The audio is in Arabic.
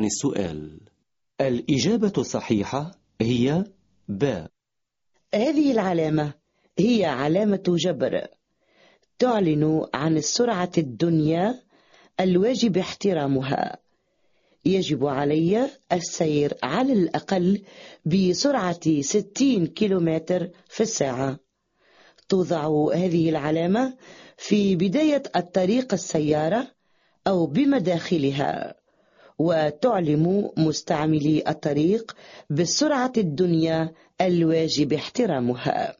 السؤال الإجابة الصحيحة هي ب. هذه العلامة هي علامة جبر تعلن عن السرعة الدنيا الواجب احترامها. يجب علي السير على الأقل بسرعة 60 كيلومتر في الساعة. توضع هذه العلامة في بداية الطريق السيارة أو بمداخلها. وتعلم مستعملي الطريق بالسرعة الدنيا الواجب احترامها.